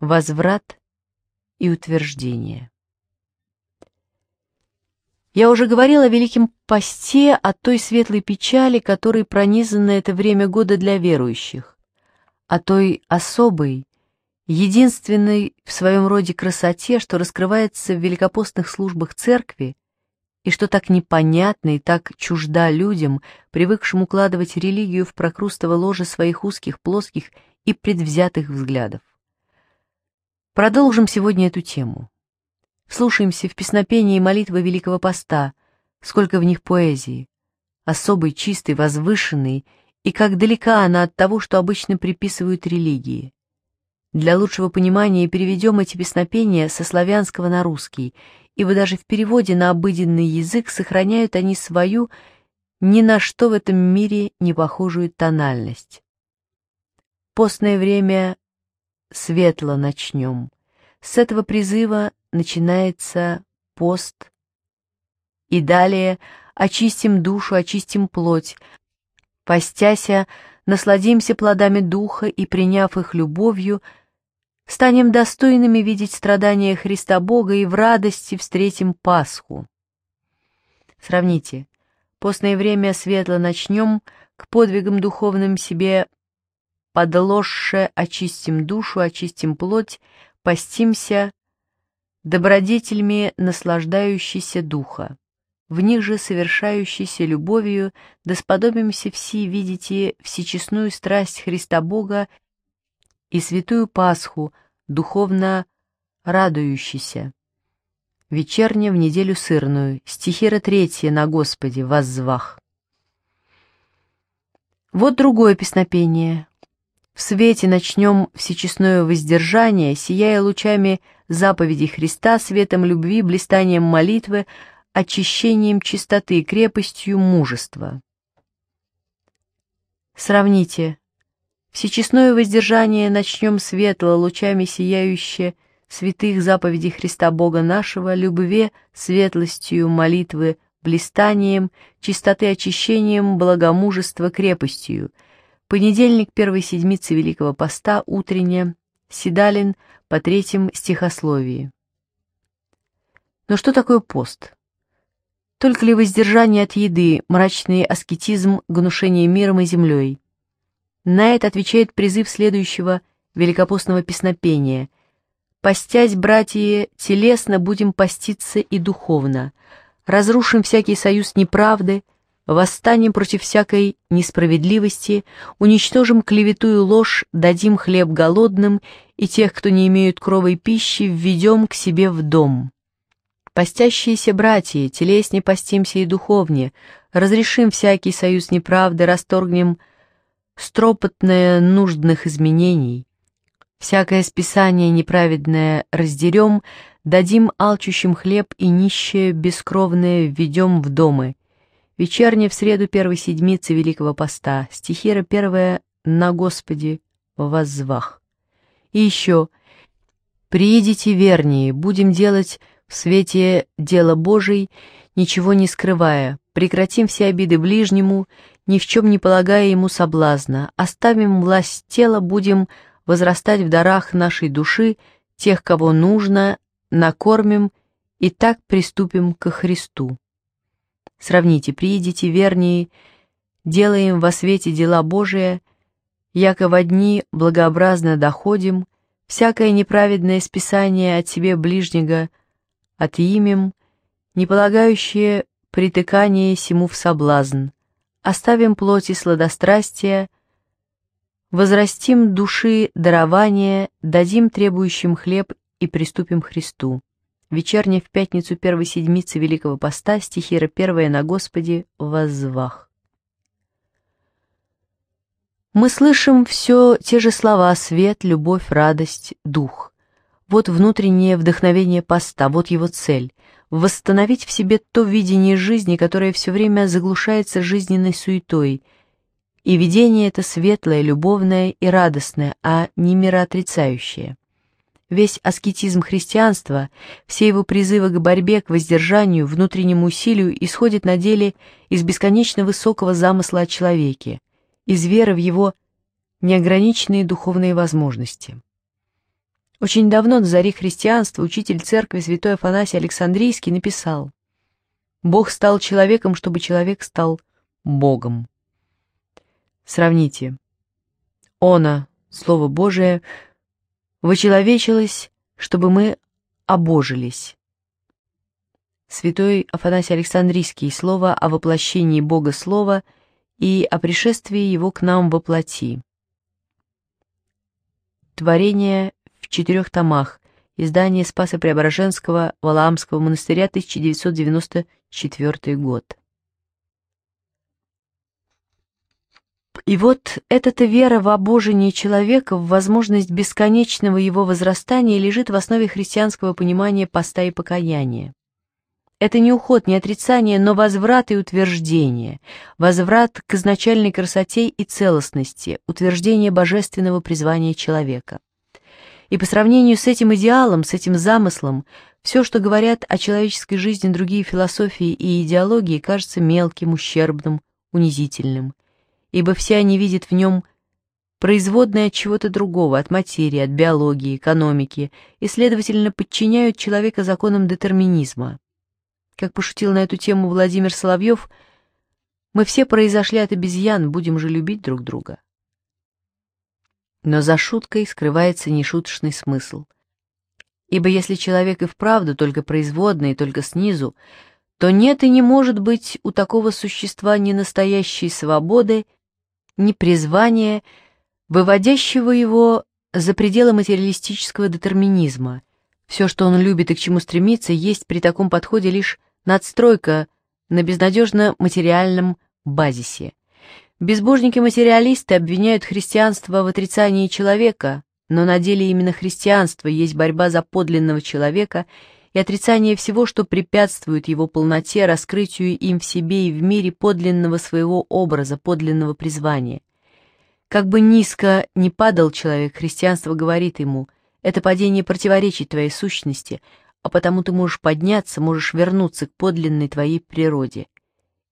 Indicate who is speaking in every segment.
Speaker 1: возврат и утверждение. Я уже говорила о Великом Посте, о той светлой печали, которой пронизано это время года для верующих, о той особой, единственной в своем роде красоте, что раскрывается в великопостных службах церкви, и что так непонятно и так чужда людям, привыкшим укладывать религию в прокрустово ложе своих узких, плоских и предвзятых взглядов. Продолжим сегодня эту тему. Слушаемся в песнопении молитвы Великого Поста, сколько в них поэзии, особой, чистой, возвышенной, и как далека она от того, что обычно приписывают религии. Для лучшего понимания переведем эти песнопения со славянского на русский, ибо даже в переводе на обыденный язык сохраняют они свою ни на что в этом мире не похожую тональность. Постное время светло начнем, с этого призыва начинается пост. И далее очистим душу, очистим плоть. Постяся, насладимся плодами духа и, приняв их любовью, станем достойными видеть страдания Христа Бога и в радости встретим Пасху. Сравните. Постное время светло начнем, к подвигам духовным себе подложше очистим душу, очистим плоть, постимся добродетельми наслаждающийся духа, в них же совершающийся любовью, досподобимся все видите всечестную страсть Христа Бога и святую Пасху, духовно радующийся. Вечерня в неделю сырную, стихира третья на Господе, воззвах. Вот другое песнопение, в свете начнем всечестное воздержание, сияя лучами заповеди Христа, светом любви, блистанием молитвы, очищением чистоты, крепостью мужества. Сравните. Всечестное воздержание начнем светло, лучами сияющее, святых заповедей Христа Бога нашего, любви, светлостью, молитвы, блистанием, чистоты очищением, благомужества крепостью — Понедельник первой седмицы Великого Поста, утренняя, Седалин по третьем стихословии. Но что такое пост? Только ли воздержание от еды, мрачный аскетизм, гнушение миром и землей? На это отвечает призыв следующего великопостного песнопения. «Постясь, братья, телесно будем поститься и духовно, разрушим всякий союз неправды, — Восстанем против всякой несправедливости, уничтожим клевету и ложь, дадим хлеб голодным, и тех, кто не имеют кровой пищи, введем к себе в дом. Постящиеся братья, телесне постимся и духовне, разрешим всякий союз неправды, расторгнем стропотное нуждных изменений. Всякое списание неправедное раздерем, дадим алчущим хлеб и нищее бескровное введем в домы, Вечерняя в среду первой седмицы Великого Поста, стихира первая «На Господи воззвах». И еще «Приидите вернее, будем делать в свете дела Божий, ничего не скрывая, прекратим все обиды ближнему, ни в чем не полагая ему соблазна, оставим власть тела, будем возрастать в дарах нашей души, тех, кого нужно, накормим, и так приступим ко Христу. Сравните, приидите вернее, делаем во свете дела Божия, яко во дни благообразно доходим, всякое неправедное списание от себе ближнего отимем, не полагающее притыкание сему в соблазн, оставим плоти сладострастия, возрастим души дарование, дадим требующим хлеб и приступим к Христу. Вечерняя в пятницу первой седмицы Великого Поста, стихира первая на Господи, возвах. Мы слышим все те же слова «свет», «любовь», «радость», «дух». Вот внутреннее вдохновение поста, вот его цель – восстановить в себе то видение жизни, которое все время заглушается жизненной суетой. И видение это светлое, любовное и радостное, а не мироотрицающее. Весь аскетизм христианства, все его призывы к борьбе, к воздержанию, внутреннему усилию исходят на деле из бесконечно высокого замысла о человеке, из веры в его неограниченные духовные возможности. Очень давно на заре христианства учитель церкви святой Афанасий Александрийский написал «Бог стал человеком, чтобы человек стал Богом». Сравните. «Она» — Слово Божие — вочеловечилось, чтобы мы обожились. Святой Афанасий Александрийский слово о воплощении Бога Слова и о пришествии Его к нам во плоти. Творение в четырех томах. Издание Спаса Преображенского Валаамского монастыря 1994 год. И вот эта вера в обожение человека, в возможность бесконечного его возрастания лежит в основе христианского понимания поста и покаяния. Это не уход, не отрицание, но возврат и утверждение, возврат к изначальной красоте и целостности, утверждение божественного призвания человека. И по сравнению с этим идеалом, с этим замыслом, все, что говорят о человеческой жизни другие философии и идеологии, кажется мелким, ущербным, унизительным – ибо все они видят в нем производное от чего-то другого, от материи, от биологии, экономики, и, следовательно, подчиняют человека законам детерминизма. Как пошутил на эту тему Владимир Соловьев, «Мы все произошли от обезьян, будем же любить друг друга». Но за шуткой скрывается нешуточный смысл. Ибо если человек и вправду только производный, только снизу, то нет и не может быть у такого существа ни настоящей свободы, ни призвания, выводящего его за пределы материалистического детерминизма. Все, что он любит и к чему стремится, есть при таком подходе лишь надстройка на безнадежно материальном базисе. Безбожники-материалисты обвиняют христианство в отрицании человека, но на деле именно христианство есть борьба за подлинного человека – и отрицание всего, что препятствует его полноте, раскрытию им в себе и в мире подлинного своего образа, подлинного призвания. Как бы низко ни падал человек, христианство говорит ему, это падение противоречит твоей сущности, а потому ты можешь подняться, можешь вернуться к подлинной твоей природе.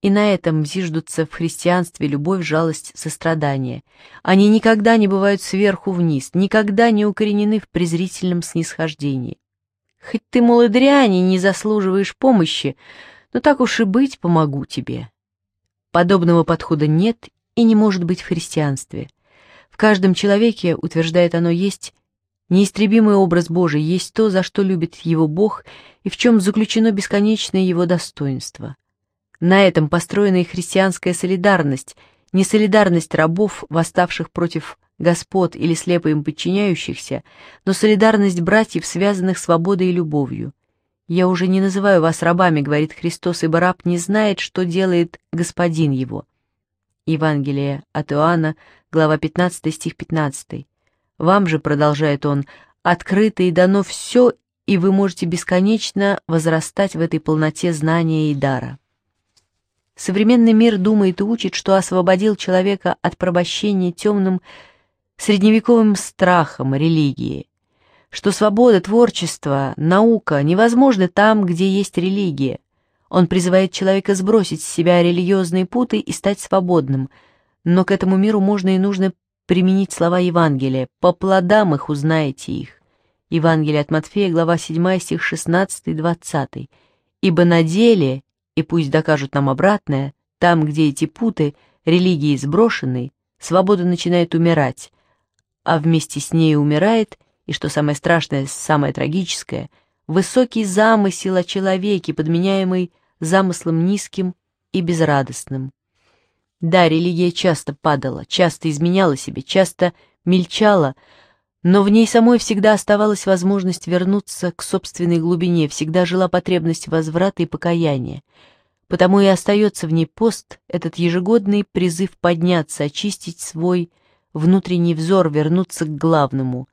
Speaker 1: И на этом зиждутся в христианстве любовь, жалость, сострадание. Они никогда не бывают сверху вниз, никогда не укоренены в презрительном снисхождении. Хоть ты, мол, и дрянь, и не заслуживаешь помощи, но так уж и быть, помогу тебе. Подобного подхода нет и не может быть в христианстве. В каждом человеке, утверждает оно, есть неистребимый образ Божий, есть то, за что любит его Бог и в чем заключено бесконечное его достоинство. На этом построена и христианская солидарность, не солидарность рабов, восставших против господ или слепо им подчиняющихся, но солидарность братьев, связанных свободой и любовью. «Я уже не называю вас рабами», — говорит Христос, ибо раб не знает, что делает господин его. Евангелие от Иоанна, глава 15, стих 15. «Вам же», — продолжает он, — «открыто и дано все, и вы можете бесконечно возрастать в этой полноте знания и дара». Современный мир думает и учит, что освободил человека от порабощения темным, средневековым страхом религии, что свобода, творчество, наука невозможны там, где есть религия. Он призывает человека сбросить с себя религиозные путы и стать свободным, но к этому миру можно и нужно применить слова Евангелия «по плодам их узнаете их». Евангелие от Матфея, глава 7, стих 16-20. «Ибо на деле, и пусть докажут нам обратное, там, где эти путы, религии сброшены, свобода начинает умирать, а вместе с ней умирает, и что самое страшное, самое трагическое, высокий замысел о человеке, подменяемый замыслом низким и безрадостным. Да, религия часто падала, часто изменяла себе, часто мельчала, но в ней самой всегда оставалась возможность вернуться к собственной глубине, всегда жила потребность возврата и покаяния. Потому и остается в ней пост, этот ежегодный призыв подняться, очистить свой внутренний взор вернуться к главному.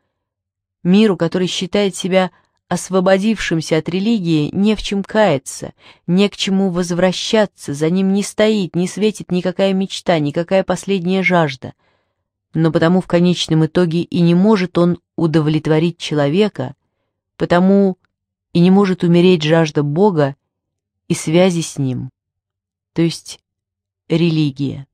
Speaker 1: Миру, который считает себя освободившимся от религии, не в чем каяться, не к чему возвращаться, за ним не стоит, не светит никакая мечта, никакая последняя жажда. Но потому в конечном итоге и не может он удовлетворить человека, потому и не может умереть жажда Бога и связи с ним, то есть религия.